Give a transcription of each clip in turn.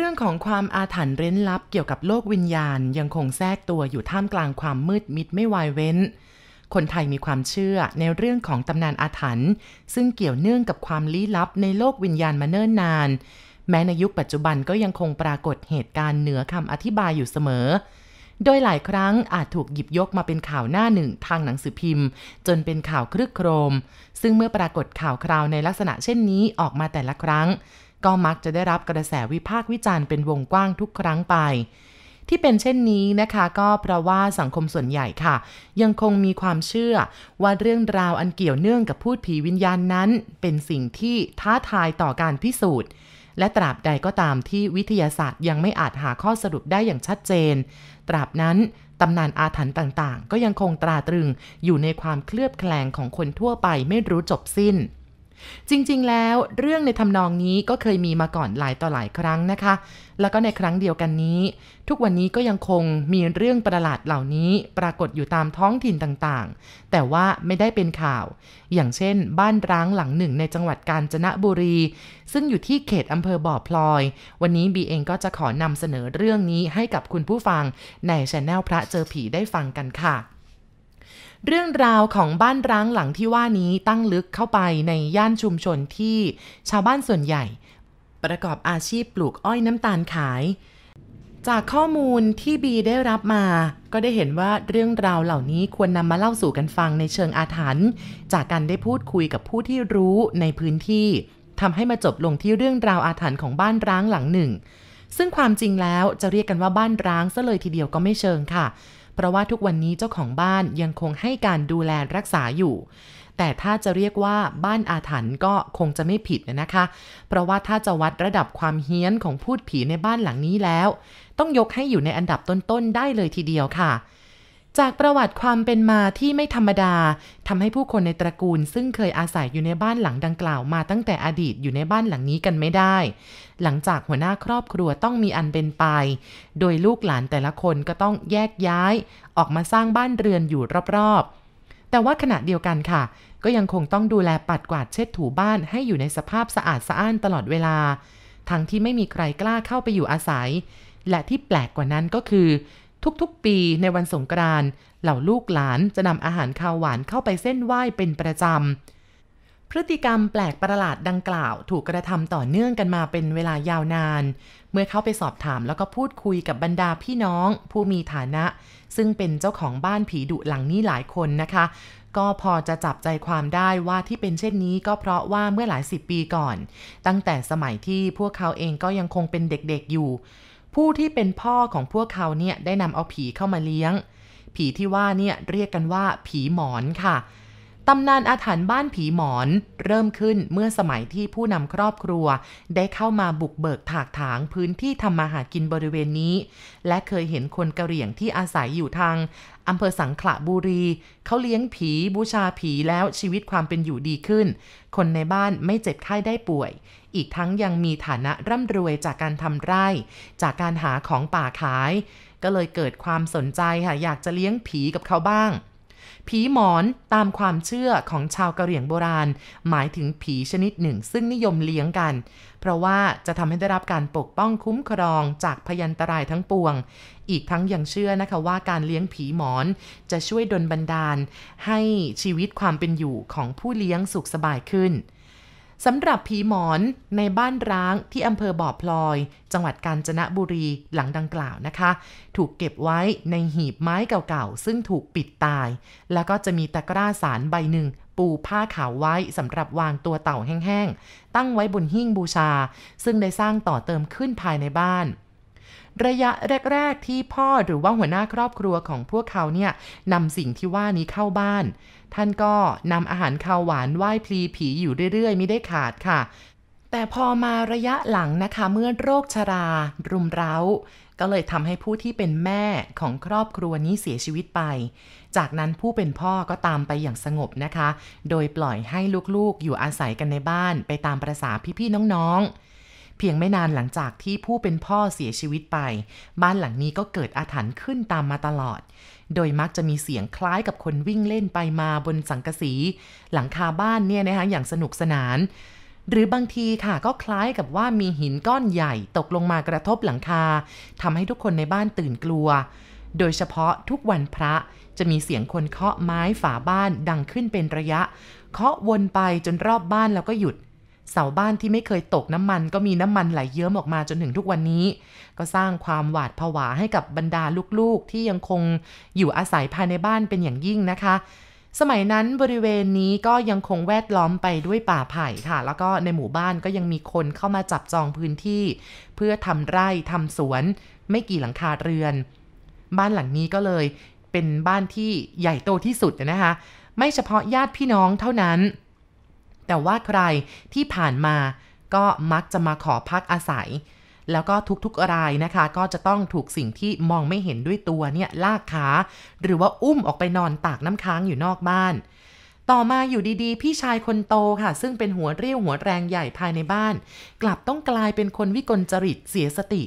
รื่องของความอาถรรพ์เร้นลับเกี่ยวกับโลกวิญญาณ ยังคงแทรกตัวอยู่ท่ามกลางความมืดมิดไม่วายเว้น คนไทยมีความเชื่อในเรื่องของตำนานอาถรรพ์ซึ่งเกี่ยวเนื่องกับความลี้ลับในโลกวิญญาณมาเนิ่นนาน แม้ในยุคปัจจุบันก็ยังคงปรากฏเหตุการณ์เหนือคำอธิบายอยู่เสมอ โดยหลายครั้งอาจถูกหยิบยกมาเป็นข่าวหน้าหนึ่งทางหนังสือพิมพ์ จนเป็นข่าวครึกโครม ซึ่งเมื่อปรากฏข่าวคราวในลักษณะเช่นนี้ออกมาแต่ละครั้ง ก็มักจะได้รับกระแสวิพากษ์วิจารณ์เป็นวงกว้างทุกครั้งไป ที่เป็นเช่นนี้นะคะก็เพราะว่าสังคมส่วนใหญ่ค่ะ ยังคงมีความเชื่อว่าเรื่องราวอันเกี่ยวเนื่องกับพูดผีวิญญาณนั้น เป็นสิ่งที่ท้าทายต่อการพิสูจน์และตราบใดก็ตามที่วิทยาศาสตร์ยังไม่อาจหาข้อสรุปได้อย่างชัดเจน ตราบนั้นตำนานอาถรรพ์ต่างๆ ก็ยังคงตราตรึงอยู่ในความเคลือบแคลงของคนทั่วไปไม่รู้จบสิ้น จริงๆ แล้วเรื่องในทำนองนี้ก็เคยมีมาก่อนหลายต่อหลายครั้งนะคะ แล้วก็ในครั้งเดียวกันนี้ ทุกวันนี้ก็ยังคงมีเรื่องประหลาดเหล่านี้ปรากฏอยู่ตามท้องถิ่นต่างๆ แต่ว่าไม่ได้เป็นข่าว อย่างเช่น บ้านร้างหลังหนึ่งในจังหวัดกาญจนบุรี ซึ่งอยู่ที่เขตอำเภอบ่อพลอย วันนี้บีเองก็จะขอนำเสนอเรื่องนี้ให้กับคุณผู้ฟังในช anel พระเจอผีได้ฟังกันค่ะ เรื่องราวของบ้านร้างหลังที่ว่านี้ตั้งลึกเข้าไปในย่านชุมชนที่ชาวบ้านส่วนใหญ่ ประกอบอาชีพปลูกอ้อยน้ำตาลขาย จากข้อมูลที่บีได้รับมา ก็ได้เห็นว่าเรื่องราวเหล่านี้ควรนำมาเล่าสู่กันฟังในเชิงอาถรรพ์จากการได้พูดคุยกับผู้ที่รู้ในพื้นที่ทำให้มาจบลงที่เรื่องราวอาถรรพ์ของบ้านร้างหลังหนึ่ง ซึ่งความจริงแล้วจะเรียกกันว่าบ้านร้างซะเลยทีเดียวก็ไม่เชิงค่ะ เพราะว่าทุกวันนี้เจ้าของบ้านยังคงให้การดูแลรักษาอยู่ แต่ถ้าจะเรียกว่าบ้านอาถรรพ์ก็คงจะไม่ผิดนะคะ เพราะว่าถ้าจะวัดระดับความเฮี้ยนของพูดผีในบ้านหลังนี้แล้ว ต้องยกให้อยู่ในอันดับต้นๆได้เลยทีเดียวค่ะ จากประวัติความเป็นมาที่ไม่ธรรมดาทำให้ผู้คนในตระกูล ซึ่งเคยอาศัยอยู่ในบ้านหลังดังกล่าวมาตั้งแต่อดีตอยู่ในบ้านหลังนี้กันไม่ได้ หลังจากหัวหน้าครอบครัวต้องมีอันเป็นไป โดยลูกหลานแต่ละคนก็ต้องแยกย้าย ออกมาสร้างบ้านเรือนอยู่รอบๆ แต่ว่าขณะเดียวกันค่ะ ก็ยังคงต้องดูแลปัดกวาดเช็ดถูบ้านให้อยู่ในสภาพสะอาดสะอ้านตลอดเวลา ทั้งที่ไม่มีใครกล้าเข้าไปอยู่อาศัย และที่แปลกกว่านั้นก็คือ ทุกๆ ปีในวันสงกรานต์เหล่าลูกหลานจะนำอาหารข้าวหวานเข้าไปเส้นไหว้เป็นประจำ พฤติกรรมแปลกประหลาดดังกล่าว ถูกกระทำต่อเนื่องกันมาเป็นเวลายาวนาน เมื่อเข้าไปสอบถามแล้วก็พูดคุยกับบรรดาพี่น้อง ผู้มีฐานะ ซึ่งเป็นเจ้าของบ้านผีดุหลังนี้หลายคนนะคะ ก็พอจะจับใจความได้ว่าที่เป็นเช่นนี้ก็เพราะว่าเมื่อหลายสิบปีก่อน ตั้งแต่สมัยที่พวกเขาเองก็ยังคงเป็นเด็กๆอยู่ ผู้ที่เป็นพ่อของพวกเขาเนี่ยได้นำเอาผีเข้ามาเลี้ยง ผีที่ว่าเนี่ยเรียกกันว่าผีหมอนค่ะตำนานอาถรรพ์บ้านผีหมอนเริ่มขึ้นเมื่อสมัยที่ผู้นำครอบครัว ได้เข้ามาบุกเบิกถากถางพื้นที่ทำมาหากินบริเวณนี้ และเคยเห็นคนกะเหรี่ยงที่อาศัยอยู่ทาง อำเภอสังขละบุรี เขาเลี้ยงผีบูชาผีแล้วชีวิตความเป็นอยู่ดีขึ้น คนในบ้านไม่เจ็บไข้ได้ป่วย อีกทั้งยังมีฐานะร่ำรวยจากการทำไร่ จากการหาของป่าขาย ก็เลยเกิดความสนใจค่ะอยากจะเลี้ยงผีกับเขาบ้าง ผีหมอนตามความเชื่อของชาวกะเหรี่ยงโบราณ หมายถึงผีชนิดหนึ่ง ซึ่งนิยมเลี้ยงกัน เพราะว่าจะทำให้ได้รับการปกป้องคุ้มครองจากพยันตรายทั้งปวง อีกทั้งยังเชื่อนะคะว่าการเลี้ยงผีหมอนจะช่วยดลบันดาล ให้ชีวิตความเป็นอยู่ของผู้เลี้ยงสุขสบายขึ้น สำหรับผีหมอนในบ้านร้างที่อำเภอบ่อพลอย จังหวัดกาญจนบุรีหลังดังกล่าวนะคะ ถูกเก็บไว้ในหีบไม้เก่าๆ ซึ่งถูกปิดตาย แล้วก็จะมีตะกร้าสารใบหนึ่ง ปูผ้าขาวไว้สำหรับวางตัวเต่าแห้งๆ ตั้งไว้บนหิ้งบูชา ซึ่งได้สร้างต่อเติมขึ้นภายในบ้านระยะแรก ๆ ที่พ่อหรือว่าหัวหน้าครอบครัวของพวกเขาเนี่ยนำสิ่งที่ว่านี้เข้าบ้าน ท่านก็นำอาหารข้าวหวานไหว้พลีผีอยู่เรื่อยๆ ไม่ได้ขาดค่ะ แต่พอมาระยะหลังนะคะ เมื่อโรคชรา รุมเร้า ก็เลยทำให้ผู้ที่เป็นแม่ของครอบครัวนี้เสียชีวิตไป จากนั้นผู้เป็นพ่อก็ตามไปอย่างสงบนะคะ โดยปล่อยให้ลูกๆอยู่อาศัยกันในบ้านไปตามประษาพี่ๆน้องๆ เพียงไม่นานหลังจากที่ผู้เป็นพ่อเสียชีวิตไป บ้านหลังนี้ก็เกิดอาถรรพ์ขึ้นตามมาตลอด โดยมักจะมีเสียงคล้ายกับคนวิ่งเล่นไปมาบนสังกะสี หลังคาบ้านเนี่ยนะคะอย่างสนุกสนาน หรือบางทีค่ะก็คล้ายกับว่ามีหินก้อนใหญ่ตกลงมากระทบหลังคาทำให้ทุกคนในบ้านตื่นกลัว โดยเฉพาะทุกวันพระจะมีเสียงคนเคาะไม้ฝาบ้านดังขึ้นเป็นระยะ เคาะวนไปจนรอบบ้านแล้วก็หยุด เสาบ้านที่ไม่เคยตกน้ำมันก็มีน้ำมันไหลเยิ้มออกมาจนถึงทุกวันนี้ ก็สร้างความหวาดผวาให้กับบรรดาลูกๆ ที่ยังคงอยู่อาศัยภายในบ้านเป็นอย่างยิ่งนะคะ สมัยนั้นบริเวณนี้ก็ยังคงแวดล้อมไปด้วยป่าไผ่ค่ะ แล้วก็ในหมู่บ้านก็ยังมีคนเข้ามาจับจองพื้นที่ เพื่อทำไร่ทำสวน ไม่กี่หลังคาเรือน บ้านหลังนี้ก็เลยเป็นบ้านที่ใหญ่โตที่สุดนะคะ ไม่เฉพาะญาติพี่น้องเท่านั้น แต่ว่าใครที่ผ่านมาก็มักจะมาขอพักอาศัย แล้วก็ทุกๆรายนะคะ ก็จะต้องถูกสิ่งที่มองไม่เห็นด้วยตัวเนี่ยลากขา หรือว่าอุ้มออกไปนอนตากน้ำค้างอยู่นอกบ้าน ต่อมาอยู่ดีๆ พี่ชายคนโตค่ะ ซึ่งเป็นหัวเรี่ยวหัวแรงใหญ่ภายในบ้าน กลับต้องกลายเป็นคนวิกลจริตเสียสติ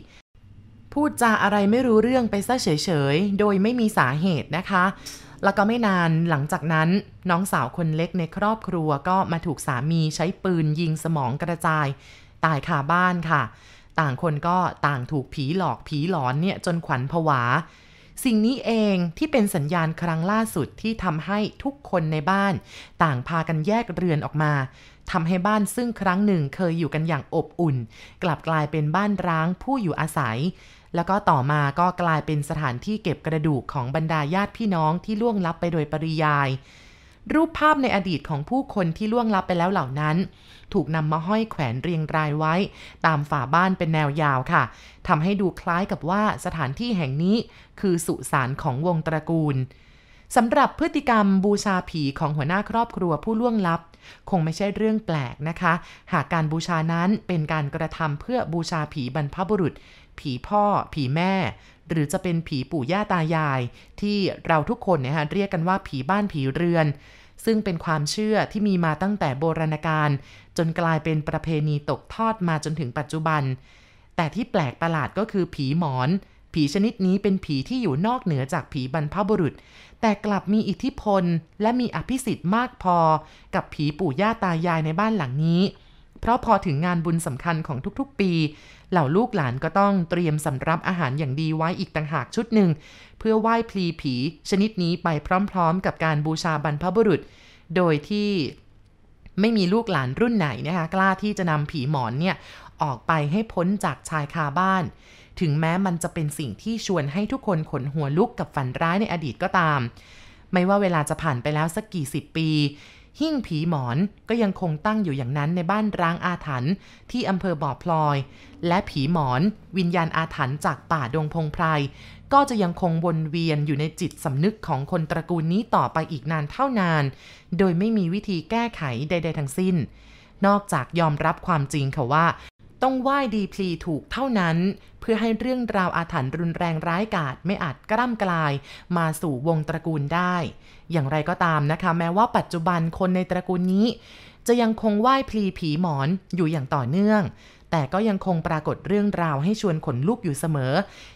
พูดจาอะไรไม่รู้เรื่องไปซะเฉยๆ โดยไม่มีสาเหตุนะคะ แล้วก็ไม่นานหลังจากนั้น น้องสาวคนเล็กในครอบครัวก็มาถูกสามีใช้ปืนยิงสมองกระจาย ตายคาบ้านค่ะ ต่างคนก็ต่างถูกผีหลอกผีหลอนเนี่ยจนขวัญผวา สิ่งนี้เองที่เป็นสัญญาณครั้งล่าสุดที่ทำให้ทุกคนในบ้าน ต่างพากันแยกเรือนออกมาทำให้บ้านซึ่งครั้งหนึ่งเคยอยู่กันอย่างอบอุ่น กลับกลายเป็นบ้านร้างผู้อยู่อาศัย แล้วก็ต่อมาก็กลายเป็นสถานที่เก็บกระดูกของบรรดาญาติพี่น้องที่ล่วงลับไปโดยปริยาย รูปภาพในอดีตของผู้คนที่ล่วงลับไปแล้วเหล่านั้น ถูกนำมาห้อยแขวนเรียงรายไว้ ตามฝาบ้านเป็นแนวยาวค่ะทำให้ดูคล้ายกับว่าสถานที่แห่งนี้คือสุสานของวงตระกูลสำหรับพฤติกรรมบูชาผีของหัวหน้าครอบครัวผู้ล่วงลับ คงไม่ใช่เรื่องแปลกนะคะ หากการบูชานั้นเป็นการกระทำเพื่อบูชาผีบรรพบุรุษ ผีพ่อ ผีแม่ หรือจะเป็นผีปู่ย่าตายาย ที่เราทุกคนเนี่ยเรียกกันว่าผีบ้านผีเรือน ซึ่งเป็นความเชื่อที่มีมาตั้งแต่โบราณกาลจนกลายเป็นประเพณีตกทอดมาจนถึงปัจจุบัน แต่ที่แปลกประหลาดก็คือผีหมอน ผีชนิดนี้เป็นผีที่อยู่นอกเหนือจากผีบรรพบุรุษ แต่กลับมีอิทธิพล และมีอภิสิทธิ์มากพอ กับผีปู่ย่าตายายในบ้านหลังนี้ เพราะพอถึงงานบุญสำคัญของทุกๆปี เหล่าลูกหลานก็ต้องเตรียมสำรับอาหารอย่างดีไว้อีกต่างหากชุดหนึ่ง เพื่อไหว้พลีผี ชนิดนี้ไปพร้อมๆ กับการบูชาบรรพบุรุษ โดยที่ไม่มีลูกหลานรุ่นไหนนะคะกล้าที่จะนำผีหมอนเนี่ยออกไปให้พ้นจากชายคาบ้าน ถึงแม้มันจะเป็นสิ่งที่ชวนให้ทุกคนขนหัวลุกกับฝันร้ายในอดีตก็ตาม ไม่ว่าเวลาจะผ่านไปแล้วสักกี่สิบปี หิ้งผีหมอนก็ยังคงตั้งอยู่อย่างนั้นในบ้านร้างอาถรรพ์ที่อำเภอบ่อพลอย และผีหมอน วิญญาณอาถรรพ์จากป่าดงพงไพรก็จะยังคงวนเวียนอยู่ในจิตสำนึกของคนตระกูลนี้ต่อไปอีกนานเท่านาน โดยไม่มีวิธีแก้ไขใด ๆ ทั้งสิ้น นอกจากยอมรับความจริงค่ะว่า ต้องไหว้ดีพลีถูกเท่านั้น เพื่อให้เรื่องราวอาถรรพ์รุนแรงร้ายกาจไม่อาจกล้ำกลาย มาสู่วงตระกูลได้ อย่างไรก็ตามนะคะ แม้ว่าปัจจุบันคนในตระกูลนี้ จะยังคงไหว้พลีผีหมอนอยู่อย่างต่อเนื่อง แต่ก็ยังคงปรากฏเรื่องราวให้ชวนขนลุกอยู่เสมอ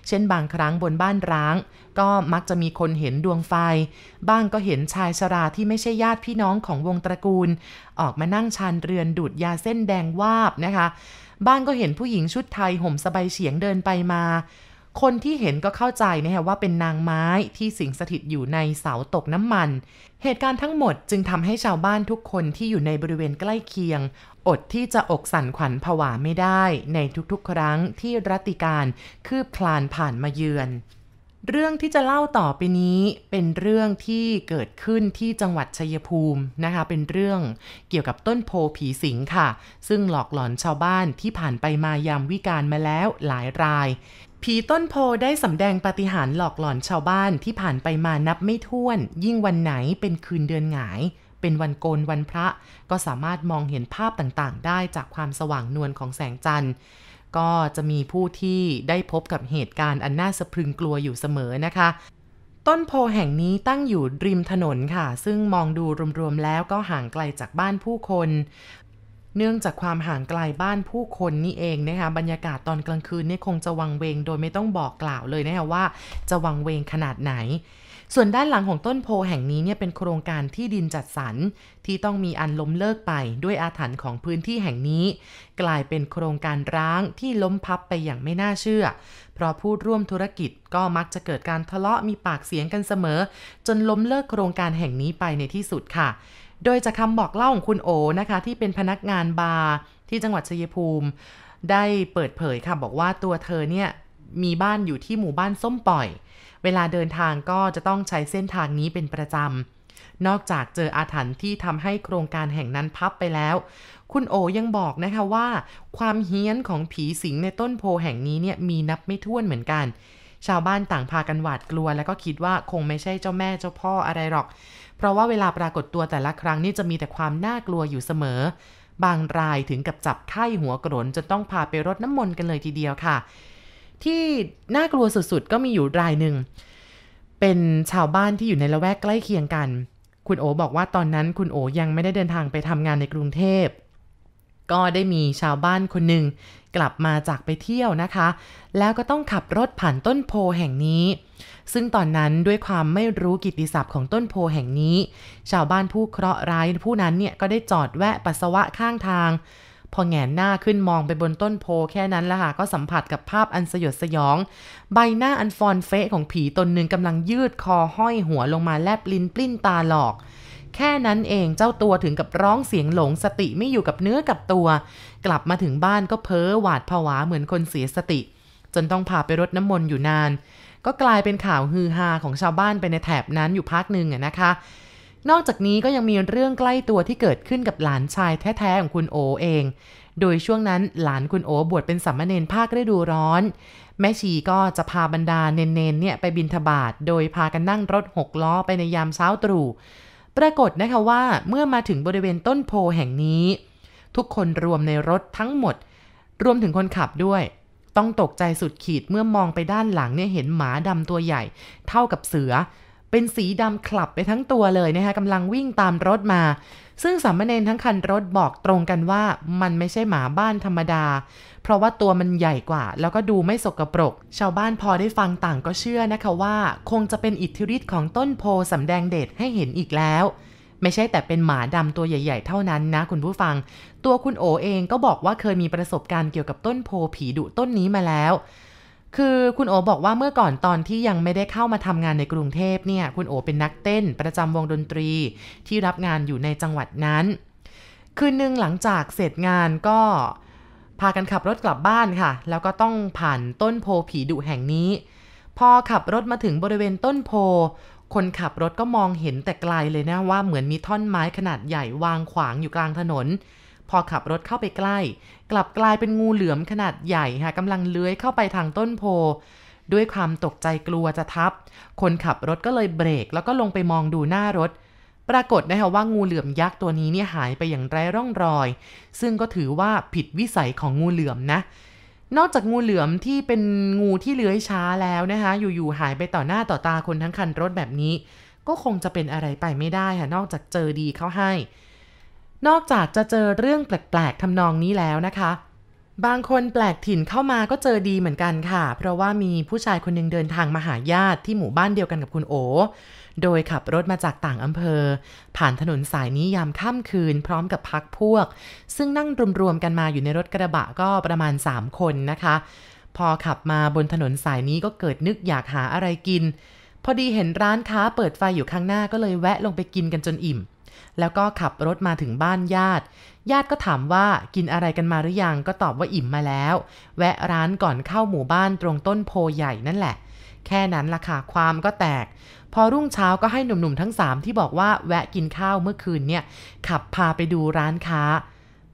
เช่นบางครั้งบนบ้านร้าง ก็มักจะมีคนเห็นดวงไฟ บ้างก็เห็นชายชราที่ไม่ใช่ญาติพี่น้องของวงตระกูล ออกมานั่งชานเรือนดูดยาเส้นแดงวาบนะคะ บ้างก็เห็นผู้หญิงชุดไทยห่มสบายเฉียงเดินไปมาคนที่เห็นก็เข้าใจนะฮะว่าเป็นนางไม้ที่สิงสถิตอยู่ในเสาตกน้ำมัน เหตุการณ์ทั้งหมดจึงทำให้ชาวบ้านทุกคนที่อยู่ในบริเวณใกล้เคียง อดที่จะอกสั่นขวัญผวาไม่ได้ในทุกๆ ครั้งที่รัติการคืบคลานผ่านมาเยือน เรื่องที่จะเล่าต่อไปนี้เป็นเรื่องที่เกิดขึ้นที่จังหวัดชัยภูมินะคะ เป็นเรื่องเกี่ยวกับต้นโพผีสิงค่ะ ซึ่งหลอกหลอนชาวบ้านที่ผ่านไปมายามวิการมาแล้วหลายรายผีต้นโพได้สำแดงปาฏิหาริย์หลอกหลอนชาวบ้านที่ผ่านไปมานับไม่ถ้วน ยิ่งวันไหนเป็นคืนเดือนหงาย เป็นวันโกนวันพระ ก็สามารถมองเห็นภาพต่างๆ ได้จากความสว่างนวลของแสงจันทร์ ก็จะมีผู้ที่ได้พบกับเหตุการณ์อันน่าสะพรึงกลัวอยู่เสมอนะคะ ต้นโพแห่งนี้ตั้งอยู่ริมถนนค่ะ ซึ่งมองดูรวมๆแล้วก็ห่างไกลจากบ้านผู้คน เนื่องจากความห่างไกลบ้านผู้คนนี่เองนะคะบรรยากาศตอนกลางคืนนี่คงจะวังเวงโดยไม่ต้องบอกกล่าวเลยนะคะว่า จะวังเวงขนาดไหน ส่วนด้านหลังของต้นโพแห่งนี้เนี่ยเป็นโครงการที่ดินจัดสรรที่ต้องมีอันล้มเลิกไปด้วยอาถรรพ์ของพื้นที่แห่งนี้ กลายเป็นโครงการร้างที่ล้มพับไปอย่างไม่น่าเชื่อ เพราะผู้ร่วมธุรกิจก็มักจะเกิดการทะเลาะมีปากเสียงกันเสมอ จนล้มเลิกโครงการแห่งนี้ไปในที่สุดค่ะ โดยจากคำบอกเล่าของคุณโอนะคะ ที่เป็นพนักงานบาร์ที่จังหวัดชัยภูมิ ได้เปิดเผยค่ะบอกว่าตัวเธอเนี่ยมีบ้านอยู่ที่หมู่บ้านส้มปล่อย เวลาเดินทางก็จะต้องใช้เส้นทางนี้เป็นประจำ นอกจากเจออาถรรพ์ที่ทำให้โครงการแห่งนั้นพับไปแล้ว คุณโอยังบอกนะคะว่า ความเฮี้ยนของผีสิงในต้นโพแห่งนี้เนี่ยมีนับไม่ถ้วนเหมือนกัน ชาวบ้านต่างพากันหวาดกลัว แล้วก็คิดว่าคงไม่ใช่เจ้าแม่เจ้าพ่ออะไรหรอก เพราะว่าเวลาปรากฏตัวแต่ละครั้งนี่จะมีแต่ความน่ากลัวอยู่เสมอ บางรายถึงกับจับไข้หัวกรนจนต้องพาไปรดน้ำมนต์กันเลยทีเดียวค่ะ ที่น่ากลัวสุดๆ ก็มีอยู่รายหนึ่ง เป็นชาวบ้านที่อยู่ในละแวกใกล้เคียงกัน คุณโอบอกว่าตอนนั้นคุณโอยังไม่ได้เดินทางไปทำงานในกรุงเทพ ก็ได้มีชาวบ้านคนหนึ่งกลับมาจากไปเที่ยวนะคะ แล้วก็ต้องขับรถผ่านต้นโพแห่งนี้ ซึ่งตอนนั้นด้วยความไม่รู้กิตติศัพท์ของต้นโพแห่งนี้ ชาวบ้านผู้เคราะห์ร้ายผู้นั้นเนี่ยก็ได้จอดแวะปัสสาวะข้างทาง พอแงนหน้าขึ้นมองไปบนต้นโพแค่นั้นละค่ะ ก็สัมผัสกับภาพอันสยดสยอง ใบหน้าอันฟอนเฟะของผีตนหนึ่งกำลังยืดคอห้อยหัวลงมาแลบลิ้นปลิ้นตาหลอก แค่นั้นเองเจ้าตัวถึงกับร้องเสียงหลงสติไม่อยู่กับเนื้อกับตัว กลับมาถึงบ้านก็เพ้อหวาดผวาเหมือนคนเสียสติ จนต้องพาไปรดน้ำมนต์อยู่นาน ก็กลายเป็นข่าวฮือฮาของชาวบ้านไปในแถบนั้นอยู่พักหนึ่งนะคะ นอกจากนี้ก็ยังมีเรื่องใกล้ตัวที่เกิดขึ้นกับหลานชายแท้ๆของคุณโอเอง โดยช่วงนั้นหลานคุณโอบวชเป็นสัมมาเนนภาคฤดูร้อน แม่ชีก็จะพาบรรดาเนนๆเนี่ยไปบินทบาทโดยพากันนั่งรถหกล้อไปในยามเช้าตรู่ปรากฏนะคะว่าเมื่อมาถึงบริเวณต้นโพแห่งนี้ ทุกคนรวมในรถทั้งหมด รวมถึงคนขับด้วย ต้องตกใจสุดขีดเมื่อมองไปด้านหลังเนี่ยเห็นหมาดำตัวใหญ่ เท่ากับเสือ เป็นสีดำคลับไปทั้งตัวเลยนะคะกำลังวิ่งตามรถมา ซึ่งสามเณรทั้งคันรถบอกตรงกันว่ามันไม่ใช่หมาบ้านธรรมดา เพราะว่าตัวมันใหญ่กว่า แล้วก็ดูไม่สกปรก ชาวบ้านพอได้ฟังต่างก็เชื่อนะคะว่า คงจะเป็นอิทธิฤทธิ์ของต้นโพสำแดงเดชให้เห็นอีกแล้ว ไม่ใช่แต่เป็นหมาดำตัวใหญ่ ๆ เท่านั้นนะคุณผู้ฟัง ตัวคุณโอเองก็บอกว่าเคยมีประสบการณ์เกี่ยวกับต้นโพผีดุต้นนี้มาแล้ว คือคุณโอบอกว่าเมื่อก่อนตอนที่ยังไม่ได้เข้ามาทำงานในกรุงเทพเนี่ย คุณโอเป็นนักเต้นประจำวงดนตรีที่รับงานอยู่ในจังหวัดนั้น คืนหนึ่งหลังจากเสร็จงานก็พากันขับรถกลับบ้านค่ะ แล้วก็ต้องผ่านต้นโพผีดุแห่งนี้ พอขับรถมาถึงบริเวณต้นโพ คนขับรถก็มองเห็นแต่ไกลเลยนะว่าเหมือนมีท่อนไม้ขนาดใหญ่วางขวางอยู่กลางถนน พอขับรถเข้าไปใกล้ กลับกลายเป็นงูเหลือมขนาดใหญ่ค่ะกำลังเลื้อยเข้าไปทางต้นโพ ด้วยความตกใจกลัวจะทับ คนขับรถก็เลยเบรก แล้วก็ลงไปมองดูหน้ารถ ปรากฏนะคะว่างูเหลือมยักษ์ตัวนี้เนี่ยหายไปอย่างไร้ร่องรอย ซึ่งก็ถือว่าผิดวิสัยของงูเหลือมนะนอกจากงูเหลือมที่เป็นงูที่เลื้อยช้าแล้วนะคะ อยู่ๆหายไปต่อหน้าต่อตาคนทั้งคันรถแบบนี้ ก็คงจะเป็นอะไรไปไม่ได้ค่ะ นอกจากเจอดีเข้าให้ นอกจากจะเจอเรื่องแปลกๆทำนองนี้แล้วนะคะ บางคนแปลกถิ่นเข้ามาก็เจอดีเหมือนกันค่ะ เพราะว่ามีผู้ชายคนหนึงเดินทางมาหาญาติที่หมู่บ้านเดียวกันกับคุณโอ โดยขับรถมาจากต่างอำเภอ ผ่านถนนสายนี้ยามค่ำคืนพร้อมกับพักพวก ซึ่งนั่งรวมๆกันมาอยู่ในรถกระบะก็ประมาณ 3 คนนะคะ พอขับมาบนถนนสายนี้ก็เกิดนึกอยากหาอะไรกิน พอดีเห็นร้านค้าเปิดไฟอยู่ข้างหน้าก็เลยแวะลงไปกินกันจนอิ่ม แล้วก็ขับรถมาถึงบ้านญาติ ญาติก็ถามว่ากินอะไรกันมาหรือยังก็ตอบว่าอิ่มมาแล้ว แวะร้านก่อนเข้าหมู่บ้านตรงต้นโพใหญ่นั่นแหละ แค่นั้นล่ะค่ะความก็แตก พอรุ่งเช้าก็ให้หนุ่มๆทั้งสามที่บอกว่าแวะกินข้าวเมื่อคืนเนี่ยขับพาไปดูร้านค้า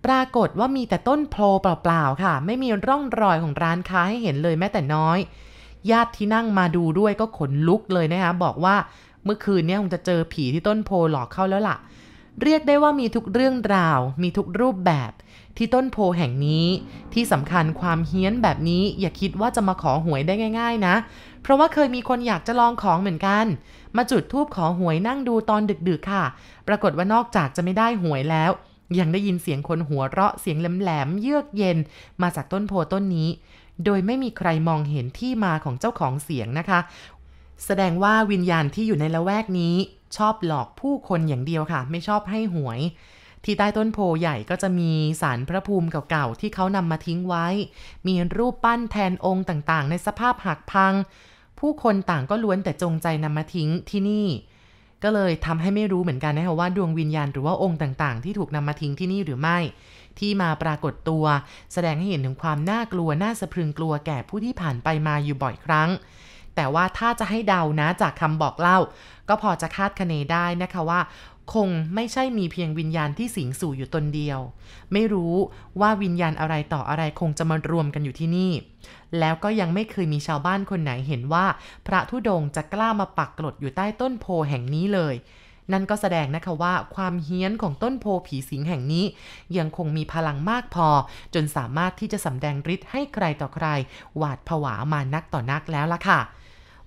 ปรากฏว่ามีแต่ต้นโพเปล่าๆค่ะ ไม่มีร่องรอยของร้านค้าให้เห็นเลยแม้แต่น้อย ญาติที่นั่งมาดูด้วยก็ขนลุกเลยนะคะบอกว่าเมื่อคืนเนี่ยคงจะเจอผีที่ต้นโพหลอกเข้าแล้วล่ะ เรียกได้ว่ามีทุกเรื่องราว มีทุกรูปแบบที่ต้นโพแห่งนี้ ที่สำคัญความเฮี้ยนแบบนี้อย่าคิดว่าจะมาขอหวยได้ง่าย ๆ นะ เพราะว่าเคยมีคนอยากจะลองของเหมือนกัน มาจุดทูบขอหวยนั่งดูตอนดึกๆค่ะ ปรากฏว่านอกจากจะไม่ได้หวยแล้ว ยังได้ยินเสียงคนหัวเราะเสียงแหลมๆเยือกเย็น มาจากต้นโพต้นนี้ โดยไม่มีใครมองเห็นที่มาของเจ้าของเสียงนะคะ แสดงว่าวิญญาณที่อยู่ในละแวกนี้ชอบหลอกผู้คนอย่างเดียวค่ะ ไม่ชอบให้หวย ที่ใต้ต้นโพใหญ่ก็จะมีสารพระภูมิเก่าๆ ที่เขานำมาทิ้งไว้ มีรูปปั้นแทนองค์ต่างๆ ในสภาพหักพัง ผู้คนต่างก็ล้วนแต่จงใจนำมาทิ้งที่นี่ ก็เลยทำให้ไม่รู้เหมือนกันนะคะว่าดวงวิญญาณหรือว่าองค์ต่างๆ ที่ถูกนำมาทิ้งที่นี่หรือไม่ ที่มาปรากฏตัว แสดงให้เห็นถึงความน่ากลัวน่าสะพรึงกลัวแก่ผู้ที่ผ่านไปมาอยู่บ่อยครั้ง แต่ว่าถ้าจะให้เดานะจากคำบอกเล่า ก็พอจะคาดคะเนได้นะคะว่า คงไม่ใช่มีเพียงวิญญาณที่สิงสู่อยู่ตนเดียว ไม่รู้ว่าวิญญาณอะไรต่ออะไรคงจะมารวมกันอยู่ที่นี่ แล้วก็ยังไม่เคยมีชาวบ้านคนไหนเห็นว่า พระธุดงจะกล้ามาปักกลดอยู่ใต้ต้นโพแห่งนี้เลยนั่นก็แสดงนะคะว่าความเฮี้ยนของต้นโพผีสิงแห่งนี้ ยังคงมีพลังมากพอ จนสามารถที่จะสำแดงฤทธิ์ให้ใครต่อใคร หวาดผวามานักต่อนักแล้วล่ะค่ะ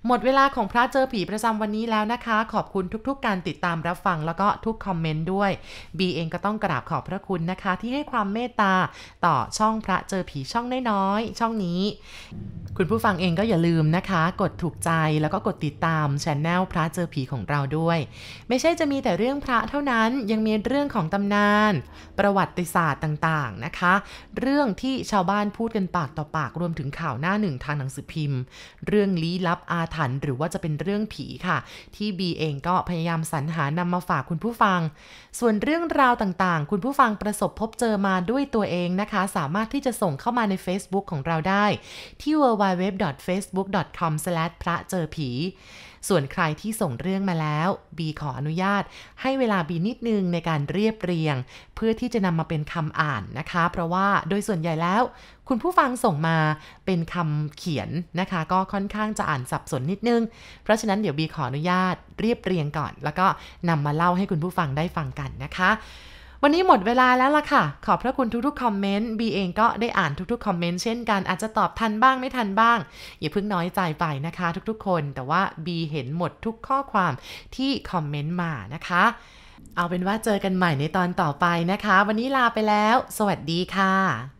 หมดเวลาของพระเจอผีประจำวันนี้แล้วนะคะ ขอบคุณทุกๆ การติดตามรับฟังแล้วก็ทุกคอมเมนต์ด้วยบีเองก็ต้องกราบขอบพระคุณนะคะ ที่ให้ความเมตตาต่อช่องพระเจอผีช่องน้อยๆช่องนี้ คุณผู้ฟังเองก็อย่าลืมนะคะ กดถูกใจแล้วก็กดติดตามช anel พระเจอผีของเราด้วย ไม่ใช่จะมีแต่เรื่องพระเท่านั้นยังมีเรื่องของตำนาน ประวัติศาสตร์ต่างๆนะคะ เรื่องที่ชาวบ้านพูดกันปากต่อปากรวมถึงข่าวหน้าหนึ่งทางหนังสือพิมพ์ เรื่องลี้ลับอาถรรพ์หรือว่าจะเป็นเรื่องผีค่ะ ที่บีเองก็พยายามสรรหานำมาฝากคุณผู้ฟัง ส่วนเรื่องราวต่างๆ คุณผู้ฟังประสบพบเจอมาด้วยตัวเองนะคะ สามารถที่จะส่งเข้ามาใน Facebook ของเราได้ที่ www.facebook.com พระเจอผี ส่วนใครที่ส่งเรื่องมาแล้ว บีขออนุญาต ให้เวลาบีนิดนึงในการเรียบเรียง เพื่อที่จะนำมาเป็นคำอ่านนะคะ เพราะว่าโดยส่วนใหญ่แล้ว คุณผู้ฟังส่งมาเป็นคำเขียนนะคะ ก็ค่อนข้างจะอ่านสับสนนิดนึง เพราะฉะนั้นเดี๋ยวบีขออนุญาตเรียบเรียงก่อน แล้วก็นำมาเล่าให้คุณผู้ฟังได้ฟังกันนะคะ วันนี้หมดเวลาแล้วล่ะค่ะ ขอบพระคุณทุกๆคอมเมนต์บีเองก็ได้อ่านทุกๆคอมเมนต์เช่นกันอาจจะตอบทันบ้างไม่ทันบ้าง อย่าเพิ่งน้อยใจไปนะคะ ทุกๆคน แต่ว่าบีเห็นหมดทุกข้อความที่คอมเมนต์มานะคะ เอาเป็นว่าเจอกันใหม่ในตอนต่อไปนะคะ วันนี้ลาไปแล้ว สวัสดีค่ะ